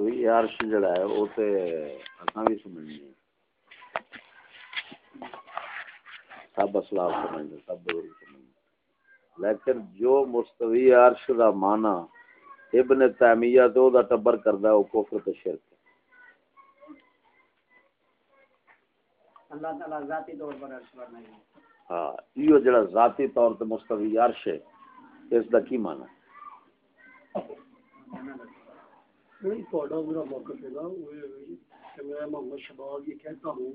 مستوی عرش جڑا ہے وہ تے اساں بھی سمجھنی ہے سب اسلاف سمجھتے سب بزرگ سمجھتے لیکن جو مستوی عرش دا معنی ابن تیمیہ تو دا ٹبر کردا ہے وہ کفر تے شرک اللہ تعالی ذاتی طور پر عرش نہیں ہاں یہ جڑا ذاتی طور تے مستوی عرش ہے اس دا کی معنی ہے نہیں تھوڑا میرا موقف ہے نا وہ یہ ہے کہ میں محمد شباب یہ کہتا ہوں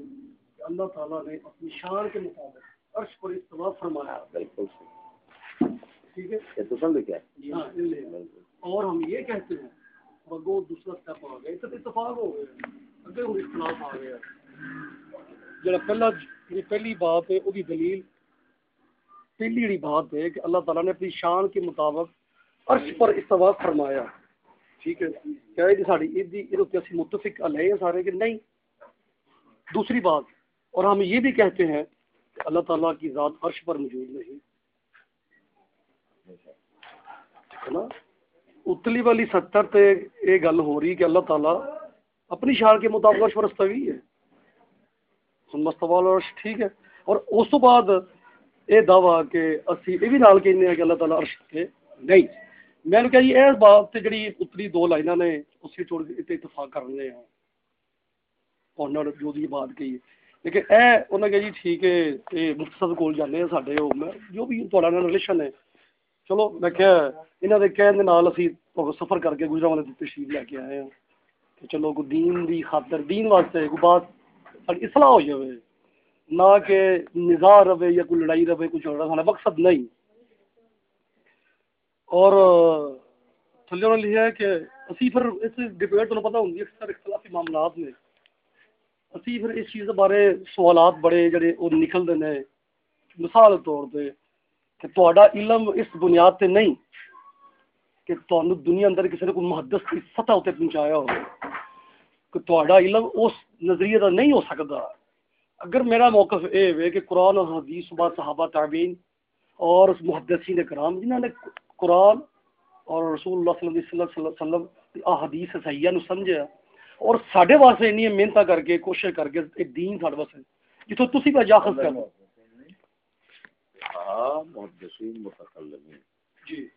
کہ اللہ تعالیٰ نے اپنی شان کے مطابق عرش پر استوا فرمایا بالکل صحیح ٹھیک ہے یہ تو سمجھ کیا اس لیے اور ہم یہ کہتے ہیں بگو دوسرا اسٹیپ آ گیا تو اتفاق ہو گیا اگر ہوں اختلاف آ گیا جڑا پہلا پہلی بات ہے دلیل پہلی جڑی بات ہے کہ اللہ تعالیٰ نے اپنی شان کے مطابق عرش پر استوا فرمایا ٹھیک ہے کیا یہ ساری عید دی یہ اسی متفق علیہ ہیں سارے کہ نہیں دوسری بات اور ہم یہ بھی کہتے ہیں کہ اللہ تعالیٰ کی ذات عرش پر موجود نہیں ہے نا اتلی والی ستر تے یہ گل ہو رہی کہ اللہ تعالیٰ اپنی شان کے مطابق عرش پر استوی ہے ہن مستوال عرش ٹھیک ہے اور اس تو بعد یہ دعویٰ کہ اسی یہ بھی نال کہنے ہیں کہ اللہ تعالیٰ عرش تے نہیں میں نے کہا جی اس بات تے جڑی اتلی دو لائناں نے اسی چھوڑ کے اتفاق کر رہے ہیں اور جو دی بات کہی ہے لیکن اے انہوں نے کہا جی ٹھیک ہے یہ مختصر کول جانے ہیں ساڈے وہ میں جو بھی تھوڑا نال ریلیشن ہے چلو میں کہا انہوں نے کہنے نال اسی سفر کر کے گجرا والے تشریف لے کے آئے ہیں کہ چلو کوئی دین دی خاطر دین واسطے کوئی بات ساری اصلاح ہو جائے نہ کہ نظار رہے یا کوئی لڑائی رہے کچھ ہو رہا مقصد نہیں اور تھلے انہوں نے ہے کہ اسی پھر اس ڈبیٹ تو پتہ ہوتی ہے اکثر اختلافی معاملات میں اسی پھر اس چیز بارے سوالات بڑے جڑے وہ نکلتے ہیں مثال طور پہ کہ تہاڈا علم اس بنیاد تے نہیں کہ تانوں دنیا اندر کسی نے کوئی محدث کی سطح اتنے پہنچایا ہو کہ تہاڈا علم اس نظریے کا نہیں ہو سکتا اگر میرا موقف یہ ہے کہ قرآن اور حدیث صبح صحابہ تعبین اور اس محدثین کرام جنہوں نے قرآن اور رسول اللہ صلی اللہ علیہ وسلم احادیث صحیحہ نو سمجھا اور ساڈے واسطے انہی محنت کر کے کوشش کر کے ایک دین ساڈے واسطے۔ جتوں تسی پہ جاخذ کر۔ لو ہاں محدثین متکلمین۔ جی۔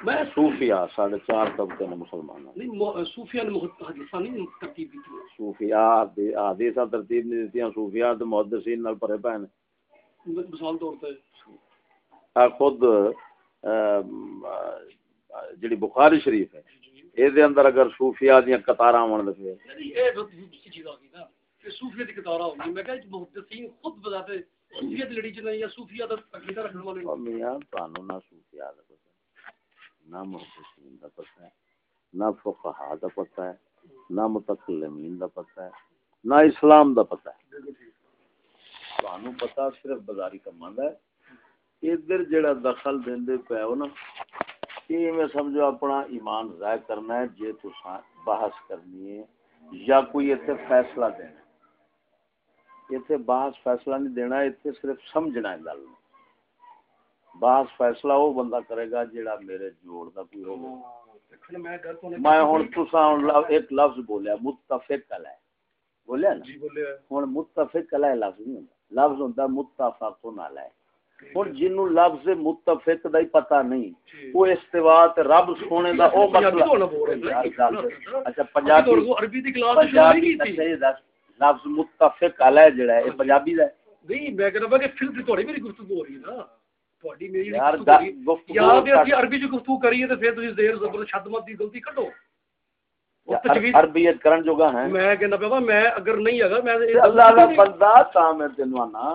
میں صوفیاء ساڑھے چار طبقے نے مسلمان نہیں صوفیہ نے محدثہ نہیں ترتیب دی تھی صوفیاء حدیثاں ترتیب نہیں دیتیاں صوفیاء تے محدثین نال پرے پے نے مثال طور پہ آ خود جڑی بخاری شریف ہے اے دے اندر اگر صوفیاء دیاں قطاراں ہون پھر یعنی بہت دوسری چیز آ گئی نا کہ صوفیہ کی کتارا ہوگی میں کہا محدثین خود بتاتے صوفیہ کی لڑی چ نہیں یا صوفیہ کا عقیدہ رکھنے والے او میاں تانوں نہ صوفیاء دا پتہ نہ محدثین دا پتہ ہے نہ فقہاء دا پتہ ہے نہ متکلمین دا پتہ ہے نہ اسلام دا پتہ ہے۔ تانوں پتہ صرف بازاری کماں دا ہے۔ ادھر جڑا دخل دیندے پے ہو نا یہ میں سمجھو اپنا ایمان ضائع کرنا ہے جے تساں بحث کرنی ہے یا کوئی ایتھے فیصلہ دینا ہے۔ ایتھے بحث فیصلہ نہیں دینا ایتھے صرف سمجھنا ہے گل بحث فیصلہ وہ بندہ کرے گا جیڑا میرے جوڑ دا کوئی ہوگا۔ میں تو ہن تساں ایک لفظ بولیا متفق علیہ بولیا نا؟ جی ہن متفق علیہ لفظ نہیں ہوندا۔ لفظ ہوندا متفق علیہ۔ ہن جنوں لفظ متفق دا ہی پتہ نہیں وہ استوا رب سونے دا او مطلب اچھا پنجابی پنجابی عربی دی کلاس شروع نہیں پنجابی کی تھی صحیح دس لفظ متفق علیہ جڑا ہے پنجابی دا ہے نہیں میں کہنا کہ پھر تھوڑی میری گفتگو ہو رہی ہے نا تھوڑی میری یار گفتگو ہو رہی ہے۔ گفتگو یا تے کر- اسی عربی چ گفتگو کریے تے پھر تسی زیر زبر شد مت دی غلطی کڈو اور عر- تجویز عربیت کرن جوگا ہے میں کہنا پیا میں اگر نہیں اگر میں تے اللہ دا بندہ تا میں تینوں آنا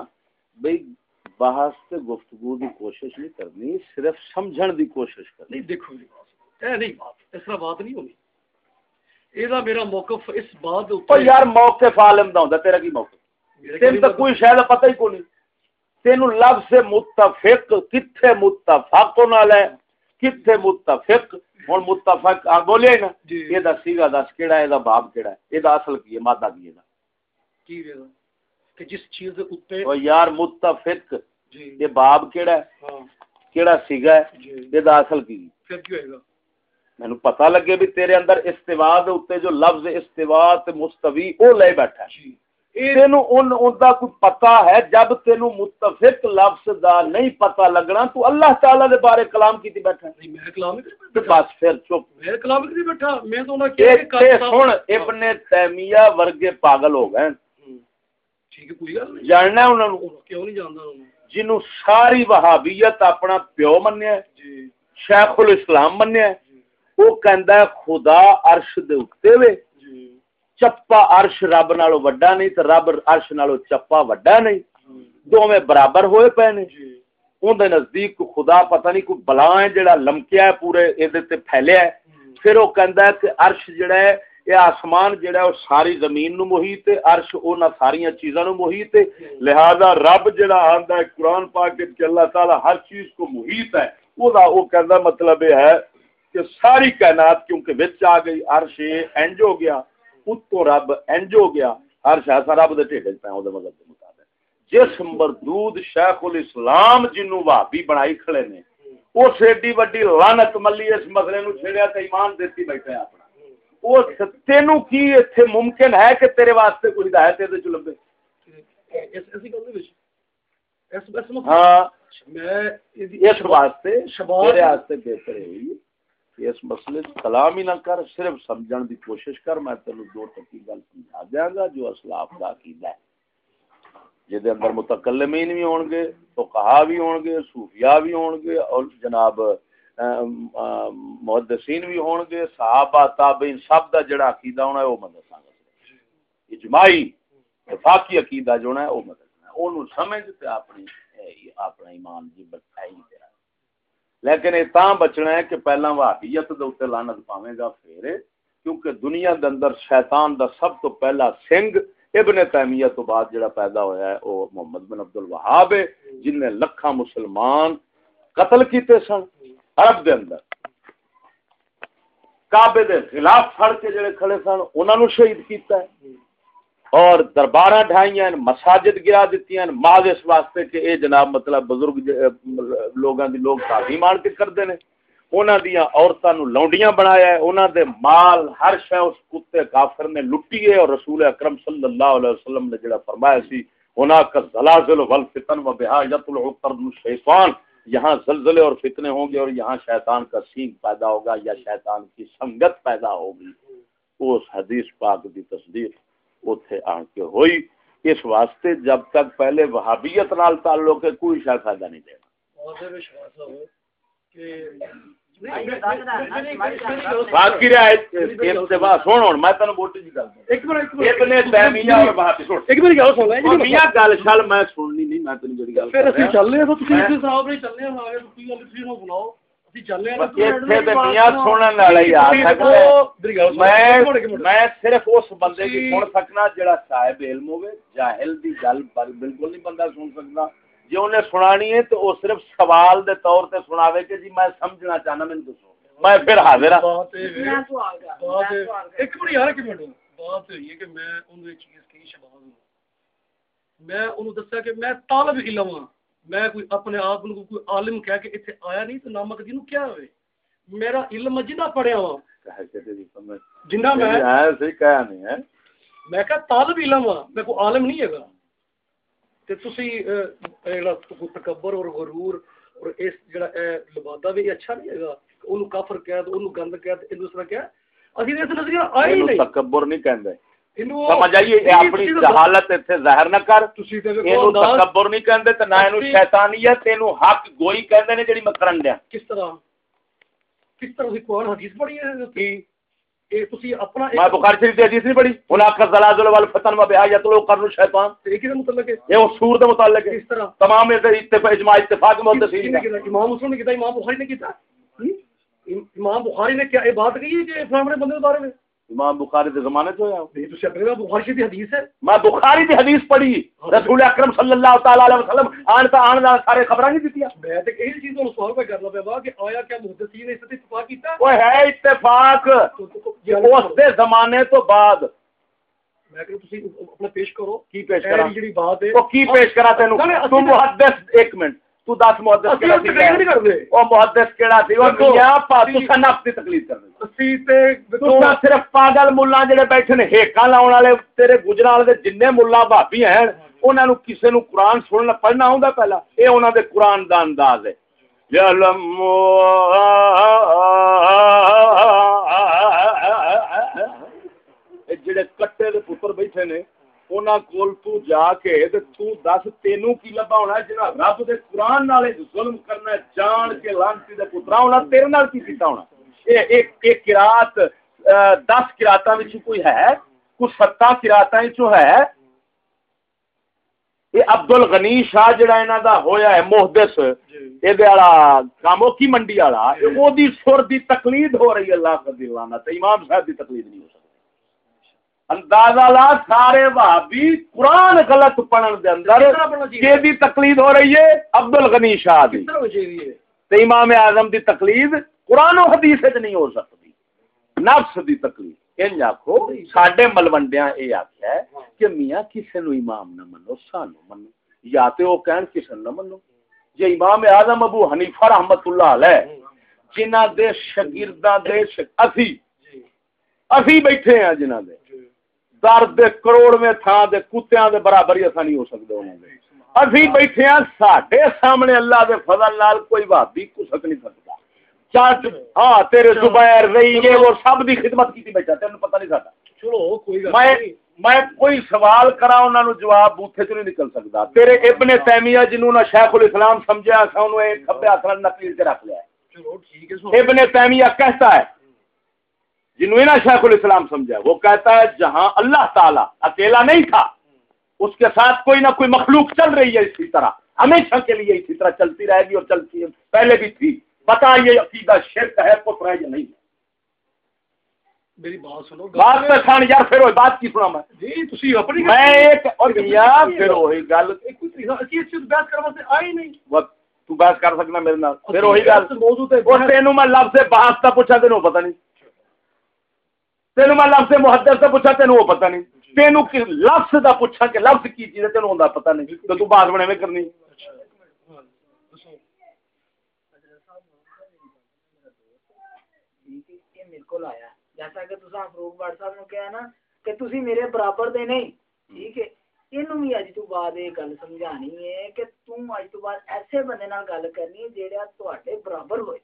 بھئی بحث تے گفتگو دی کوشش نہیں کرنی صرف سمجھن دی کوشش کرنی۔ نہیں دیکھو بات اے نہیں بات اس طرح بات نہیں ہونی۔ یہ میرا موقف اس بات او یار موقف عالم دا ہوندا تیرا کی موقف؟ تین تے کوئی دا پتہ ہی کوئی نہیں۔ تینوں لفظ متفق کتھے متفق نال ہے کتھے متفق؟ ہن متفق آ بولے نا۔ جی یہ دا سیگا دس کیڑا ہے دا باب کیڑا ہے۔ یہ دا اصل کی ہے مادہ کی ہے۔ دا کی ویلا؟ کہ جس چیز دے اوپر او یار متفق جی جی۔ یہ باب کیڑا ہے؟ ہاں۔ کیڑا سیگا ہے؟ جی۔ یہ داخل کی۔ مینو پتہ لگے بھی تیرے اندر استوا دے اوتے جو لفظ استوا تے مستوی او لے بیٹھا ہے۔ جی۔ تینو ان ان دا کوئی پتہ ہے؟ جب تینو متفق لفظ دا نہیں پتہ لگنا تو اللہ تعالی دے بارے کلام کیتی بیٹھا نہیں میں کلام نہیں تے بس پھر چپ۔ میں کلام نہیں بیٹھا۔ میں تو نہ کہ سن ابن تیمیہ ورگے پاگل ہو گئے۔ ٹھیک ہے کوئی گل نہیں۔ جاننا انہاں نو کیوں نہیں جاندا انہاں ਜਿਹਨੂੰ ਸਾਰੀ ਵਹਾਬੀਅਤ ਆਪਣਾ ਪਿਓ ਮੰਨਿਆ ਜੀ। ਸ਼ੇਖੁਲ ਇਸਲਾਮ ਮੰਨਿਆ ਉਹ ਕਹਿੰਦਾ ਖੁਦਾ ਅਰਸ਼ ਦੇ ਉੱਤੇ ਵੇ। ਚੱਪਾ ਅਰਸ਼ ਰੱਬ ਨਾਲੋਂ ਵੱਡਾ ਨਹੀਂ ਤੇ ਰੱਬ ਅਰਸ਼ ਨਾਲੋਂ ਚੱਪਾ ਵੱਡਾ ਨਹੀਂ। ਦੋਵੇਂ ਬਰਾਬਰ ਹੋਏ ਪਏ ਨੇ। ਉਹਦੇ ਨਜ਼ਦੀਕ ਖੁਦਾ ਪਤਾ ਨਹੀਂ ਕੋਈ ਬਲਾ ਹੈ ਜਿਹੜਾ ਲਮਕਿਆ ਪੂਰੇ ਇਹਦੇ ਤੇ ਫੈਲਿਆ ਫਿਰ ਉਹ ਕਹਿੰਦਾ ਕਿ ਅਰਸ਼ ਜਿਹੜਾ ਹੈ یہ آسمان جڑا ہے وہ ساری زمین نو محیط ہے، عرش اونا ساری چیزاں نو محیط ہے۔ لہذا رب جڑا آندا ہے، قرآن پاک کے اللہ تعالی ہر چیز کو محیط ہے۔ او دا او کہندا مطلب یہ ہے کہ ساری کائنات کیونکہ وچ آ گئی، عرش اینج ہو گیا اتو رب اینج ہو گیا۔ عرش ایسا رب دے ٹھیک پہ او دے مطلب دے مطابق۔ جس مردود شیخ الاسلام جنوں وہابی بنائی کھڑے نے، اس ایڈی وڈی لعنت ملی اس مسئلے نو چھڑیا تے ایمان دیتی بیٹھے اپ تینوں کی اتنے ممکن ہے کہ تیرے واسطے کوئی ہدایت چ لبے ہاں۔ کوشش کر میں دو ٹکی گل سمجھا گا جو اصل آپ کا عقیدہ ہے۔ جہد اندر بھی ہو گے بھی ہو گے بھی گے اور جناب محدثین بھی ہون گے صحابہ تابعین سب دا جڑا عقیدہ ہونا ہے وہ مدد سان گا اجماعی اتفاقی عقیدہ جو ہے وہ میں دسنا اونوں سمجھ تے اپنی اپنا ایمان دی بچائی دے لیکن یہ تاں بچنا ہے کہ پہلا وحدیت دے اوپر لعنت پاویں گا پھر کیونکہ دنیا دے اندر شیطان دا سب تو پہلا سنگ ابن تیمیہ تو بعد جڑا پیدا ہویا ہے وہ محمد بن عبد الوہاب ہے جن نے لکھا مسلمان قتل کیتے سن عرب دے اندر۔ کعبے دے خلاف پھڑ کے جڑے کھڑے سن، انہاں نو شہید کیتا ہے۔ اور دربارہ ڈھائیاں مساجد گرا دتیاں ماز اس واسطے کہ اے جناب مطلب بزرگ لوگاں دی لوگ تعظیم مان کے کردے نے۔ انہاں دیاں عورتاں نو لونڈیاں بنایا ہے۔ انہاں دے مال، ہر شے اس کتے کافر نے لٹی ہے۔ اور رسول اکرم صلی اللہ علیہ وسلم نے جڑا فرمایا سی، انہاں کا زلازل والفتن و بہا یطلع قرد الشیطان۔ یہاں زلزلے اور فتنے ہوں گے اور یہاں شیطان کا سینگ پیدا ہوگا یا شیطان کی سنگت پیدا ہوگی۔ اس حدیث پاک دی تصدیق اتنے آن کے ہوئی۔ اس واسطے جب تک پہلے وہابیت نال تعلق ہے، کوئی شاید فائدہ نہیں دے گا۔ بات کی رعایت اتباع سن ہن میں تینوں موٹی جی گل ایک منٹ ایک ابن تیمیہ اور وہابی سن۔ ایک منٹ گل سن اور میاں گل شل میں سننی نہیں میں تینوں جڑی گل پھر کر اسی رہا چل رہے ہیں تو تسی میں- اس حساب نہیں چلنے ہم آگے کوئی گل تسی نہ سناؤ اسی چل رہے ہیں اتنے تے میاں سنن والا ہی آ سکتا ہے میں میں صرف اس بندے کی سن سکنا جڑا صاحب علم ہوے جاہل دی گل بالکل نہیں بندہ سن سکتا جے انہیں سنانی ہے تو وہ صرف سوال دے طور تے سناوے کہ جی میں سمجھنا چاہنا میں دسو میں پھر حاضر ہاں۔ ایک منٹ یار ایک منٹ بات یہ کہ میں انہوں چیز کی شباز ہوں۔ میں انہوں دسیا کہ میں طالب علم ہاں۔ میں کوئی اپنے آپ کو کوئی عالم کہہ کے آیا نہیں تو نامک جنوں کیا ہوئے؟ میرا علم جنہ پڑھیا سمجھ جنہ میں میں کہا طالب علم ہاں میں کوئی عالم نہیں ہے گا۔ تے تسی جڑا تکبر اور غرور اور اس جڑا لبادہ بھی اچھا نہیں ہے گا اونوں کافر کہہ تے اونوں گند کہہ تے دوسرا کہہ اسی دے اس نظریہ اینو نہیں تکبر نہیں کہندے سمجھ آئیے اپنی جہالت اتنے ظاہر نہ کر تکبر نہیں کہندے تے نہ اینو شیطانیت اینو حق گوئی کہندے نے جڑی میں کرن دیا کس طرح کس طرح قرآن حدیث پڑھی ہے اے تسی اپنا میں بخاری شریف دی حدیث نہیں پڑھی؟ ہونا کا زلازل والفتن و بہایت لو قرن الشیطان ایک ہی متعلق ہے؟ یہ اس سور دے متعلق ہے۔ کس طرح؟ تمام یہ اتفاق اجماع اتفاق محدثین کس کا نے کیتا؟ امام مسلم نے کیتا امام بخاری نے کیتا۔ ام- امام بخاری نے کیا یہ بات کہی ہے کہ بندے کے بارے میں؟ امام بخاری دے زمانے چ ہویا نہیں تو شک بخاری دی حدیث ہے۔ میں بخاری دی حدیث پڑھی رسول اکرم صلی اللہ تعالی علیہ وسلم آن تا آن دا سارے خبراں نہیں دتیاں۔ میں تے یہی چیز تو سوال پہ کرنا پیا وا کہ آیا کیا محدثین نے اس سے اتفاق کیتا؟ وہ ہے اتفاق اس دے زمانے تو بعد۔ میں کہ تسی اپنا پیش کرو۔ کی پیش اے کراں جڑی بات ہے۔ وہ کی پیش کرا تینو اسی- محدث ایک منٹ۔ تو دس محدث او محدث کیڑا سی۔ او دنیا پا تسا نفس دی تقلید کرنے اسی تے تسا صرف پاگل ملہ جڑے بیٹھے نے ہیکا لاون والے تیرے گجرال دے جننے ملہ بھابی ہیں انہاں نو کسے نو قرآن سننا پڑھنا ہوندا پہلا۔ اے انہاں دے قرآن دا انداز ہے۔ یلم جڑے کٹے دے پتر بیٹھے نے ابدل کول کی ہے یہ شاہ جہاں یہاں کا ہوا ہے موہدس کاموکی کی منڈی والا سر کی تکلید ہو رہی ہے اللہ کا امام صاحب کی تکلیف نہیں ہو سکتی اندازہ لا سارے بھابی قرآن غلط پڑھن دے اندر یہ دی تقلید ہو رہی ہے عبد الغنی شاہ دی۔ تے امام اعظم دی تقلید قرآن و حدیث وچ نہیں ہو سکتی نفس دی تقلید۔ آکھو ساڈے ملوندیاں اے آکھیا ہے کہ میاں کسے نو امام نہ منو سانو منو۔ یا تے او کہن کسے نہ منو۔ جے امام اعظم ابو حنیفہ احمد اللہ علیہ جنہ دے شاگرداں دے اسی اسی بیٹھے ہیں جنہ دے۔ در دے کروڑویں تھاں دے کتیاں دے برابر ہی نہیں ہو سکدے ہوں گے۔ اسی بیٹھے ہیں ساڈے سامنے اللہ دے فضل نال کوئی وادی کسک نہیں سکتا چٹ ہاں تیرے زبیر رہی یہ وہ سب دی خدمت کیتی بیٹھا تینوں پتہ نہیں ساڈا۔ چلو میں کوئی سوال کرا انہاں نو جواب بوتھے چوں نہیں نکل سکدا۔ تیرے ابن تیمیہ جنوں نہ شیخ الاسلام سمجھیا اساں انہوں اے کھبے ہاتھ نال نقیل تے رکھ لیا ہے۔ ابن تیمیہ کہتا ہے جنہوں نے شیخ الاسلام سمجھا وہ کہتا ہے جہاں اللہ تعالیٰ اکیلا نہیں تھا اس کے ساتھ کوئی نہ کوئی مخلوق چل رہی ہے اسی طرح۔ ہمیشہ کے لیے اسی طرح چلتی رہے گی اور چلتی ہے۔ پہلے بھی تھی۔ پتا یہ عقیدہ شرک ہے کفر ہے یا نہیں؟ ہے میری بات سنو۔ بات بات کی سنا میں۔ لفظ بحث دا پوچھا نہیں۔ ਤੈਨੂੰ ਮੈਂ ਲਫ਼ਜ਼ ਮੁਹੱਦਸ ਦਾ ਪੁੱਛਾ ਤੈਨੂੰ ਉਹ ਪਤਾ ਨਹੀਂ। ਤੈਨੂੰ ਕਿ ਲਫ਼ਜ਼ ਦਾ ਪੁੱਛਾ ਕਿ ਲਫ਼ਜ਼ ਕੀ ਚੀਜ਼ ਹੈ ਤੈਨੂੰ ਉਹਦਾ ਪਤਾ ਨਹੀਂ। ਤੇ ਤੂੰ ਬਾਤ ਬਣੇਵੇਂ ਕਰਨੀ। ਅੱਛਾ ਹਾਂ ਦੱਸੋ ਠੀਕ ਹੈ ਇਹ ਮੇਰੇ ਕੋਲ ਆਇਆ। ਜੈਸਾ ਕਿ ਤੁਸੀਂ ਫਰੂਕ ਨੂੰ ਕਿਹਾ ਨਾ ਕਿ ਤੁਸੀਂ ਮੇਰੇ ਬਰਾਬਰ ਦੇ ਨਹੀਂ। ਠੀਕ ਹੈ। ਇਹਨੂੰ ਵੀ ਅੱਜ ਤੋਂ ਬਾਅਦ ਇਹ ਗੱਲ ਸਮਝਾਣੀ ਹੈ ਕਿ ਤੂੰ ਅੱਜ ਤੋਂ ਬਾਅਦ ਐਸੇ ਬੰਦੇ ਨਾਲ ਗੱਲ ਕਰਨੀ ਜਿਹੜਾ ਤੁਹਾਡੇ ਬਰਾਬਰ ਹੋਏ।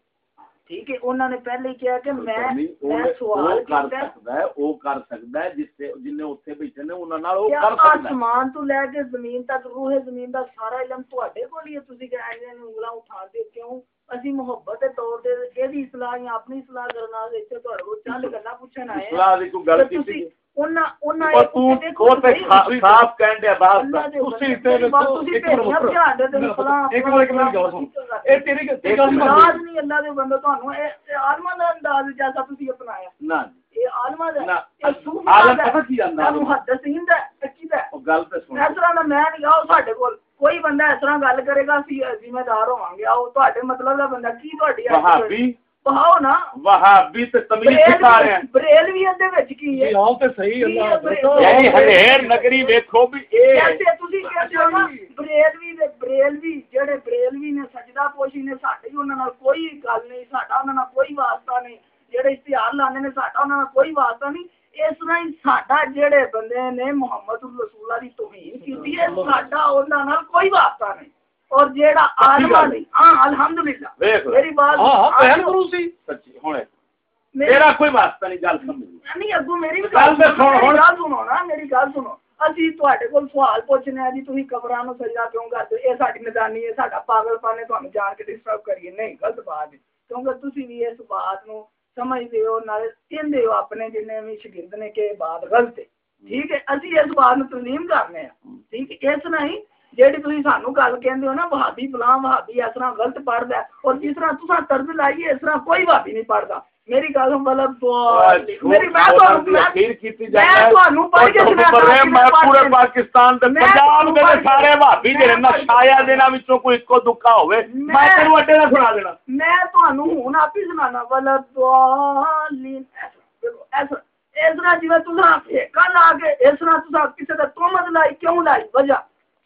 ਠੀਕ ਹੈ ਉਹਨਾਂ ਨੇ ਪਹਿਲੇ ਹੀ ਕਿਹਾ ਕਿ ਮੈਂ ਮੈਂ ਸਵਾਲ ਕੀਤਾ। ਸਕਦਾ ਹੈ ਉਹ ਕਰ ਸਕਦਾ ਹੈ ਜਿਸਤੇ ਜਿੰਨੇ ਉੱਥੇ ਬੈਠੇ ਨੇ ਉਹਨਾਂ ਨਾਲ ਉਹ ਕਰ ਸਕਦਾ ਹੈ। ਆਸਮਾਨ ਤੋਂ ਲੈ ਕੇ ਜ਼ਮੀਨ ਤੱਕ ਰੂਹੇ ਜ਼ਮੀਨ ਦਾ ਸਾਰਾ ਇਲਮ ਤੁਹਾਡੇ ਕੋਲ ਹੀ ਹੈ ਤੁਸੀਂ ਕਹਿੰਦੇ ਨੇ ਉਂਗਲਾਂ ਉਠਾਉਂਦੇ ਕਿਉਂ? ਅਸੀਂ ਮੁਹੱਬਤ ਦੇ ਤੌਰ ਤੇ ਇਹਦੀ ਇਸਲਾਹ ਜਾਂ ਆਪਣੀ ਇਸਲਾਹ ਕਰਨ ਵਾਸਤੇ ਇੱਥੇ ਤੁਹਾਡੇ ਕੋਲ ਚੰਦ ਗੱਲਾਂ ਪੁੱਛਣ ਆਏ। ਇਸਲਾਹ ਦੀ ਕੋਈ ਗੱਲ ਕੀਤੀ میں کوئی بندہ اس طرح گل کرے گا جمے دار ہوواں گیا مطلب بندہ کی ਦਾ ਦਾ ਦਾ ਦਾ ਬਹਾਓ ਨਾ। ਵਹਾਬੀ ਤੇ ਤਮੀਜ਼ ਸਿਖਾ ਰਹੇ ਹਨ ਬਰੇਲ ਵੀ ਇਹਦੇ ਵਿੱਚ ਕੀ ਹੈ? ਆਓ ਤੇ ਸਹੀ ਅੱਲਾਹ ਦੱਸੋ ਯਾਨੀ ਹਨੇਰ ਨਗਰੀ ਵੇਖੋ ਵੀ ਇਹ ਕਹਿੰਦੇ ਤੁਸੀਂ ਕਹਿੰਦੇ ਹੋ ਬਰੇਲਵੀ ਦੇ ਬਰੇਲਵੀ ਜਿਹੜੇ ਬਰੇਲਵੀ ਨੇ ਸਜਦਾ ਪੋਸ਼ੀ ਨੇ ਸਾਡੀ ਉਹਨਾਂ ਨਾਲ ਕੋਈ ਗੱਲ ਨਹੀਂ ਸਾਡਾ ਉਹਨਾਂ ਨਾਲ ਕੋਈ ਵਾਸਤਾ ਨਹੀਂ। ਜਿਹੜੇ ਇਸ਼ਤਿਹਾਰ ਲਾਉਂਦੇ ਨੇ ਸਾਡਾ ਉਹਨਾਂ ਨਾਲ ਕੋਈ ਵਾਸਤਾ ਨਹੀਂ। ਇਸ ਤਰ੍ਹਾਂ ਹੀ ਸਾਡਾ ਜਿਹੜੇ ਬੰਦੇ ਨੇ ਮੁਹੰਮਦ ਰਸੂਲਾ ਦੀ ਤੋਹੀਨ ਕੀਤੀ ਹੈ ਸਾਡਾ ਉਹਨਾਂ ਨਾਲ ਕੋਈ ਵਾਸਤਾ ਨਹੀਂ। اور جیڑا عالم ہاں الحمدللہ۔ میری بات ہاں بہن سچی کوئی واسطہ نہیں گل سمجھ نہیں میری گل سنو نا میری گل سنو۔ اسی تواڈے کول سوال پوچھنے ہیں جی قبراں نو سجدہ کیوں اے ساڈی نادانی ساڈا پاگل پانے تانوں جان کے ڈسٹرب کریے۔ نہیں غلط بات ہے۔ کیونکہ تسی بھی اس بات نو نال کہندے ہو اپنے جنے بھی نے کہ بات غلط ہے۔ ٹھیک ہے اسی اس بات نو تسلیم کرنے ہیں۔ ٹھیک ہے اس نہیں ਗਲਤ ਹੈ ਠੀਕ ਹੈ ਅਸੀਂ ਇਸ ਬਾਤ ਨੂੰ ਤਸਲੀਮ ਕਰਨੇ ਆ ਠੀਕ ਹੈ ਇਸ ਤਰ੍ਹਾਂ ਹੀ ਜਿਹੜੀ ਤੁਸੀਂ ਸਾਨੂੰ ਗੱਲ ਕਹਿੰਦੇ ਹੋ ਨਾ ਵਹਾਬੀ ਫਲਾਂ ਵਹਾਬੀ ਇਸ ਤਰ੍ਹਾਂ ਗਲਤ ਪੜਦਾ ਔਰ ਜਿਸ ਤਰ੍ਹਾਂ ਤੁਸੀਂ ਤਰਜ਼ ਲਾਈਏ ਇਸ ਤਰ੍ਹਾਂ ਕੋਈ ਵਹਾਬੀ ਨਹੀਂ ਪੜਦਾ ਮੇਰੀ ਗੱਲ ਨੂੰ ਮਤਲਬ ਦੁਆ- ਮੇਰੀ ਮੈਂ ਤੁਹਾਨੂੰ ਮੈਂ ਅਖੀਰ ਕੀਤੀ ਮੈਂ ਜਾਂਦਾ ਤੁਹਾਨੂੰ ਪੜ੍ਹ ਕੇ ਸੁਣਾ ਮੈਂ ਮੈਂ ਪੂਰੇ ਪਾਕਿਸਤਾਨ ਤੇ ਮੈਂ ਪੰਜਾਬ ਤੁਹਾਨੂੰ ਦੇ ਪੜ੍ਹ ਕੇ- ਸਾਰੇ ਭਾਬੀ ਜਿਹੜੇ ਨਾ ਮੈਂ ਛਾਇਆ ਦੇਣਾ ਵਿੱਚੋਂ ਕੋਈ ਇੱਕੋ ਦੁੱਖਾ ਹੋਵੇ ਮੈਂ ਮੈਂ- ਤੈਨੂੰ ਅੱਡੇ ਦਾ ਸੁਣਾ ਦੇਣਾ ਮੈਂ ਤੁਹਾਨੂੰ ਹੁਣ ਆਪ ਹੀ ਸੁਣਾਣਾ ਵਾਲਾ ਦੁਆਲੀਨ ਦੇਖੋ ਇਸ ਇਸ ਤਰ੍ਹਾਂ ਜਿਵੇਂ ਤੁਸੀਂ ਫੇਕਾ ਲਾ ਕੇ ਇਸ ਤਰ੍ਹਾਂ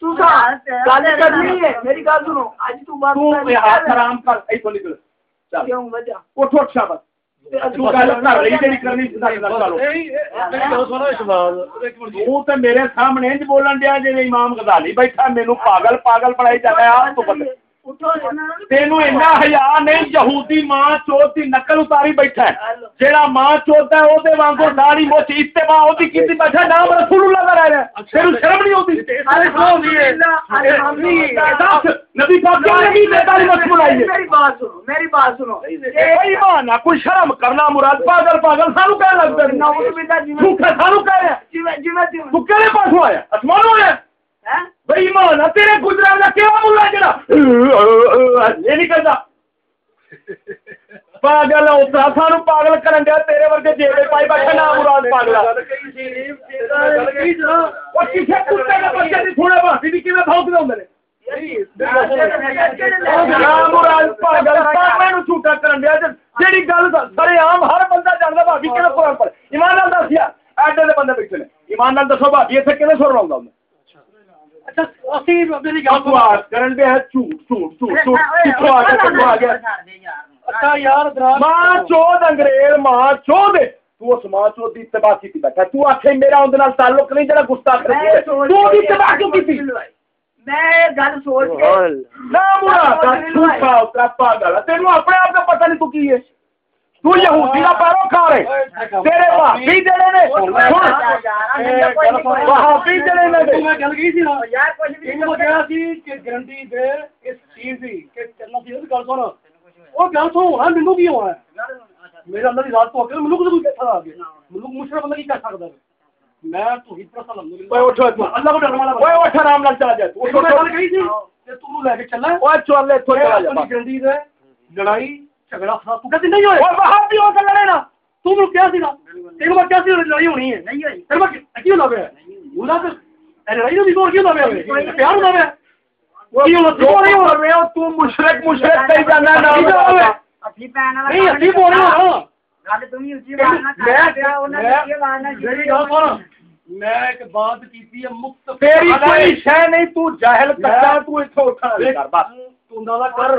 ਤੂੰ ਗੱਲ ਕਰਨੀ ਹੈ ਮੇਰੀ ਗੱਲ ਸੁਣੋ ਅੱਜ ਤੂੰ ਬਾਤ ਤੂੰ ਆਰਾਮ ਕਰ ਇੱਥੋਂ ਨਿਕਲ। ਚੱਲ। ਕਿਉਂ ਵਜਾ। ਉੱਠ ਉੱਠ ਤੂੰ ਗੱਲ ਕਰ ਰਹੀ ਜਿਹੜੀ ਕਰਨੀ ਸਾਡੇ ਨਾਲ ਚਲੋ। ਮੇਰੇ ਸਾਹਮਣੇ ਮੈਨੂੰ ਪਾਗਲ ਪਾਗਲ ਬਣਾਈ ਜਾਂਦਾ تینوں اینا حیا نہیں یہودی ماں چوت دی نقل اتاری بیٹھا ہے۔ جیڑا ماں چوت ہے وہ دے وانگو داڑھی موچ اتباع وہ دی بیٹھا نام رسول اللہ دا رہا ہے۔ تیرے شرم نہیں ہوتی؟ جی ہے۔ کرنا مراد پاگل پاگل سانو کہن بھائی ایمان تیرے گجرا کا کیوں ملا جڑا؟ یہ پاگل اتنا سانو پاگل کرن جیڑی گل بڑے آم ہر بندہ جاندا بھابی کیڑا قرآن پر ایمان نال دسیا ایڈے بندے بیٹھے نے۔ ایمان دسو بھابی اتنے کیویں سر لاوندا ہوندا؟ ਅਸੀਂ ਮੇਰੀ ਗੱਲ ਸੁਣੋ ਬਕਵਾਸ ਕਰਨ ਦੇ ਹੈ ਝੂਠ ਝੂਠ ਝੂਠ ਝੂਠ ਕਿੱਥੋਂ ਆ ਗਿਆ ਕਿੱਥੋਂ ਆ ਗਿਆ। ਅੱਛਾ ਯਾਰ ਦਰਾਜ ਮਾਂ ਚੋਦ ਅੰਗਰੇਜ਼ ਮਾਂ ਚੋਦ ਤੂੰ ਉਸ ਮਾਂ ਚੋਦ ਦੀ ਇਤਬਾ ਕੀਤੀ ਬੈਠਾ। ਤੂੰ ਆਖੇ ਮੇਰਾ ਉਹਦੇ ਨਾਲ ਤਾਲੁਕ ਨਹੀਂ ਜਿਹੜਾ ਗੁਸਤਾਖ ਮੈਂ ਤੂੰ ਕਿਉਂ ਕੀਤੀ? ਗੱਲ ਸੋਚ ਕੇ ਨਾ ਮੁਰਾ ਦਾ ਝੂਠਾ ਉਤਰਾ ਪਾਗਲ। ਤੈਨੂੰ ਆਪਣੇ ਆਪ ਦਾ ਪਤਾ ਨਹੀਂ ਤੂੰ ਕੀ ਹੈ। تو یہودی کا پیروکار ہے تیرے وہابی جڑے نے سن۔ وہابی جڑے نے۔ میں گل کی سی نا یار کچھ بھی نہیں کہا سی کہ گارنٹی دے اس چیز دی کہ چلنا سی گل سن او گل تو ہاں مینوں کی ہونا ہے میرے اندر ذات تو اکل ملک کو کیسا آ گیا ملک مشرف بندہ کی کر سکتا ہے میں تو ہی پرسن الحمدللہ اوے اٹھو اللہ کو ڈرنے والا اوے اٹھ آرام نال چلا جا تو گل کہی سی کہ تو لے کے چلنا اوے چل لے تو چلا جا۔ گارنٹی دے لڑائی جھگڑا تو کہتی نہیں ہوئے اور باہر بھی ہو کے لڑے نا تو مجھے کیا سی نا تین بار کیا سی لڑائی ہونی ہے نہیں ہوئی پھر میں کیوں نہ ہوئے بولا تو لڑائی نہیں اور کیوں نہ ہوئے پیار نہ ہوئے مشرق مشرق کہیں جانا نہ ہوئے اپنی بہن والا نہیں اپنی بول رہا ہوں گل تم ہی اسی مارنا چاہتے ہو نہ یہ مارنا میری میں ایک بات کیتی ہے مختلف تیری کوئی شے نہیں تو جاہل کٹا تو ایتھوں اٹھا کر بس تو نہ کر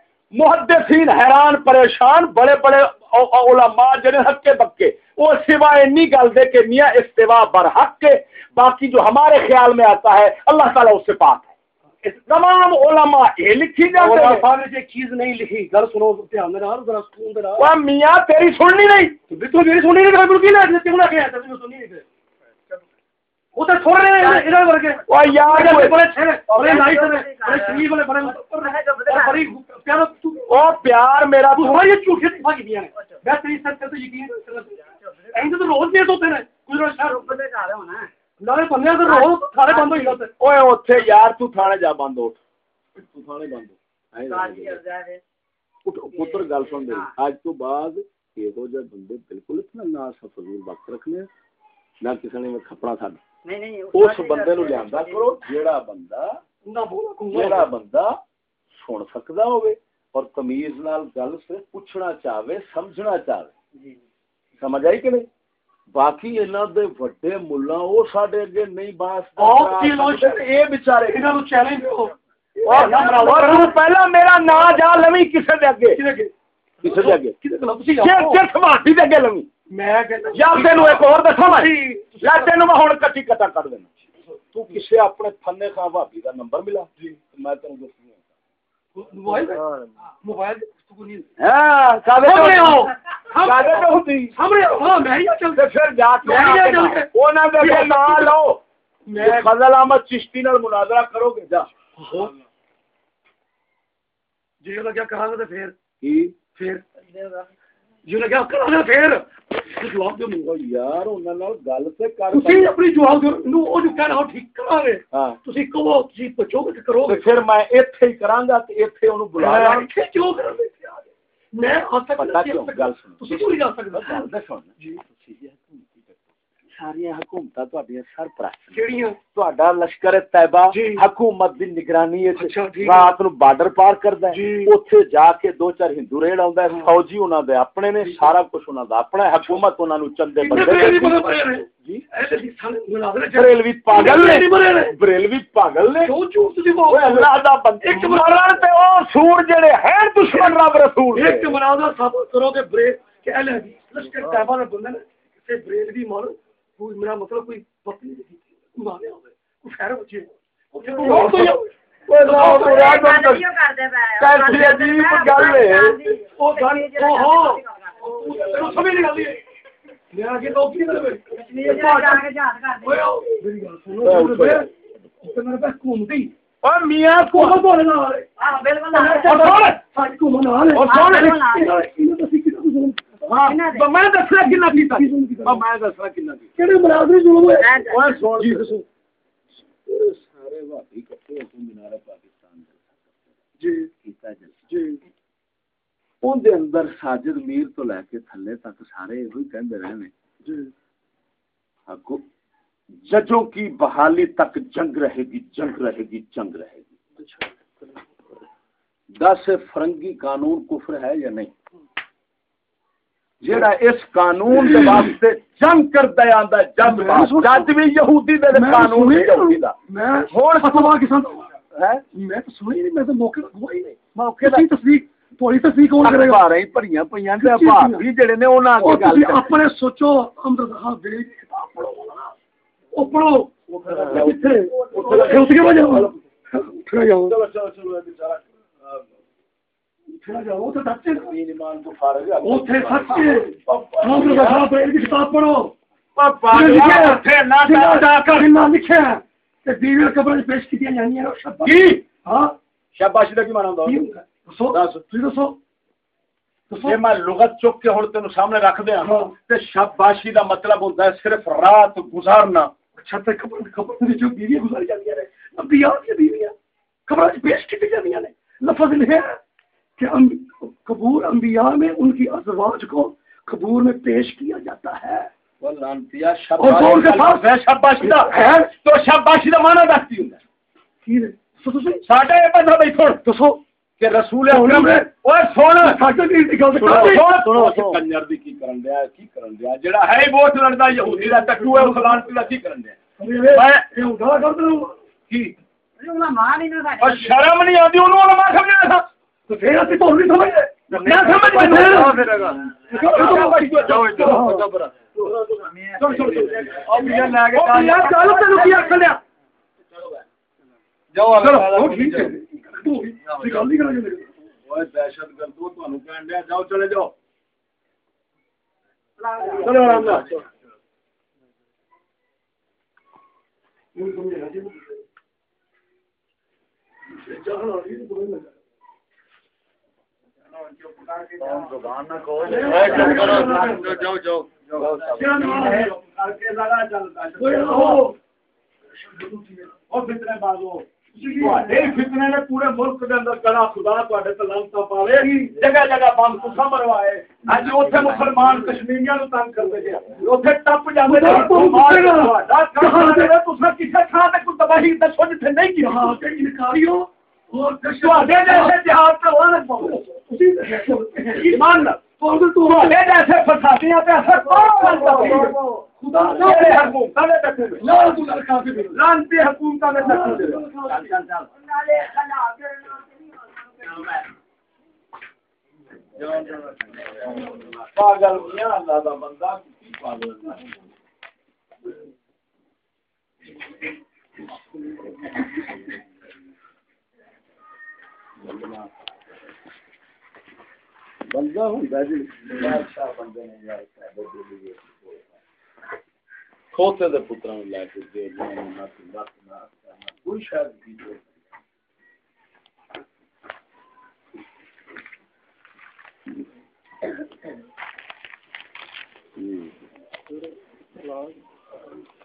محدثین حیران پریشان بڑے بڑے علماء جڑے ہکے بکے وہ سوائے نہیں گل دے کہ میاں استوا بر حق کے باقی جو ہمارے خیال میں آتا ہے اللہ تعالیٰ اس سے پاک ہے۔ تمام علماء یہ لکھی جاتے ہیں۔ علماء نے یہ چیز نہیں لکھی گھر سنو سکتے ہیں میرا ذرا سکون دے رہا میاں تیری سننی نہیں۔ تو بھی تو میری سننی نہیں تو کی لے تے سننی نہیں۔ بڑے پیار میرا یہ میں تیری یقین تو روز بندے روز تھانے بند ہوئی اوئے اوتھے یار تو تھانے جا بند ہو تو تھانے بند پتر گل سن اج تو بعد بندے بالکل اتنا وقت رکھنے نہ کسی نے کھپڑا تھا اس بندے نو لیا کرو جیڑا بندہ جیڑا بندہ سن سکتا ہوئے اور تمیز نال گل سے پوچھنا چاہے سمجھنا چاہے سمجھ آئی کہ نہیں؟ باقی دے وڈے ملہ اگے نہیں باس آپ کی میرا کسے کسے فضل احمد چشتی مناظرہ کرو گے جا جی پھر پھر میں ایتھے ہی کراں گا تے ایتھے اونوں بلا لاں میں کیوں کرا گے میں آ سکتا پتہ کیوں گل سن تسی کوئی جا سکتا گل تے سن جی تسی یہ حکومتی ساری حکومتاں تہاڈیاں سرپرست کیڑیاں تہاڈا لشکر طیبہ جی۔ حکومت دی نگرانی وچ اچھا ٹھیک ہے رات نو بارڈر پار کردا ہے جی۔ اوتھے جا کے دو چار ہندو ریڑ آوندا ہے ہاں۔ فوجی انہاں دے اپنے نے سارا کچھ انہاں دا اپنا ہے حکومت انہاں نو چندے کتنے بندے بریلوی دیندی۔ بندے مرے نے جی ایسے بھی سال مناظرے چل بریلوی پاگل بریلوی نے مرے نے بریلوی پاگل نے کیوں جھوٹ تسی اوے بول اللہ دا بندہ ایک مرن تے او سور جڑے ہیں دشمن رب رسول ایک دے۔ مناظرہ ثابت کرو کہ بریل کہ اہل حدیث لشکر طیبہ نے بندے نے کہ بریلوی مر کوئی میرا مطلب کوئی پتنی نہیں تھی مانے ہوئے کوئی خیر بچے اوتھے کوئی اور تو یا اوے اللہ مراد بندہ کیسی عجیب گل ہے او گل او ہاں تینوں سمجھ نہیں آتی میں آگے تو کی کرے اوے او میری گل سنو تے میرے پاس گھومتی او میاں کو کومل بولے نہ آ رہے ساری گھومن آ رہے اور سونے انہوں تو سیکھی تو ظلم ہاں میں دسنا کنا کیتا میں دسنا کنا کیتا کہڑے مناظرے ظلم ہوئے؟ اوے سن جی دسو سارے بھابی اکٹھے ہو کے مینار پاکستان دے جی۔ کیتا جلسہ جی۔ اون دے اندر ساجد میر تو لے کے تھلے تک سارے کہندے نے۔ جی۔ ججوں کی بحالی تک جنگ رہے گی جنگ رہے گی جنگ رہے گی۔ دس فرنگی قانون کفر ہے یا نہیں؟ جیڑا اس قانون دے واسطے جنگ کر دیا آندا جج جج بھی یہودی دے قانون بھی یہودی دا میں ہون فتوا کے ساتھ ہے میں تو سنی نہیں میں تو موقع ہوا ہی نہیں موقع کسی تصدیق تھوڑی تصدیق کون کرے گا اخباراں ہی بھریاں پیاں تے سچی بھابی جڑے نے انہاں اگے گل اپنے سوچو ہاں دے دی کتاب پڑھو وہ پڑھو ہے اوتھے سچ امداد ہاں دے دی کتاب پڑھو پاپا لکھیا نہ جا کر نہ قبر پیش کی شاباشی کی؟ دسو میں لغت چک کے ہن تینوں سامنے رکھ۔ تے شاباشی دا مطلب ہے صرف رات گزارنا اچھا خبر خبر تے جو بیوی گزاری جاندیاں نے انبیاء کی بیویاں خبر پیش کی نے لفظ لکھے کہ قبور انبیاء میں ان کی ازواج کو قبور میں پیش کیا جاتا ہے۔ دسو کہ رسول کنجر دی کی کرن دیا کی کرن دیا؟ جڑا ووٹ لڑدا یہودی دا ٹٹو کی کرن دیا؟ میں کر دوں کی؟ شرم نہیں آتی انہوں علماء سمجھنا تھا۔ تو پھر اسی تو نہیں سمجھے میں سمجھ میں دہشت گردو تمہیں کہن دیا جاؤ چلے جاؤ چلو آرام سے جاؤ جاؤ فتنے نے پورے ملک کے اندر کرا خدا تے لانتا پاوے جگہ جگہ بم تسا مروائے اج اوتھے مسلمان کشمیریاں نو تنگ کرتے گئے اوتھے ٹپ جاندے نے تسا کسے تھاں تے کوئی تباہی دسو جتھے نہیں کی۔ ہاں کہ انکاریوں اور تواڈے جیسے جہاد تے لعنت پاوے ایمان نال تواڈے جیسے فسادیاں تے اثر پاو خدا نے حکومتاں دے ٹکے لعنتی حکومتاں دے ٹکے چل چل چل پاگل میاں اللہ دا بندہ کی پاگل بندہ ہوں جی بادشاہ بندے نے یار کھوتے دے پتراں نوں لے کے دے جنہاں نوں نہ کوئی رکھ نہ رکھا، نہ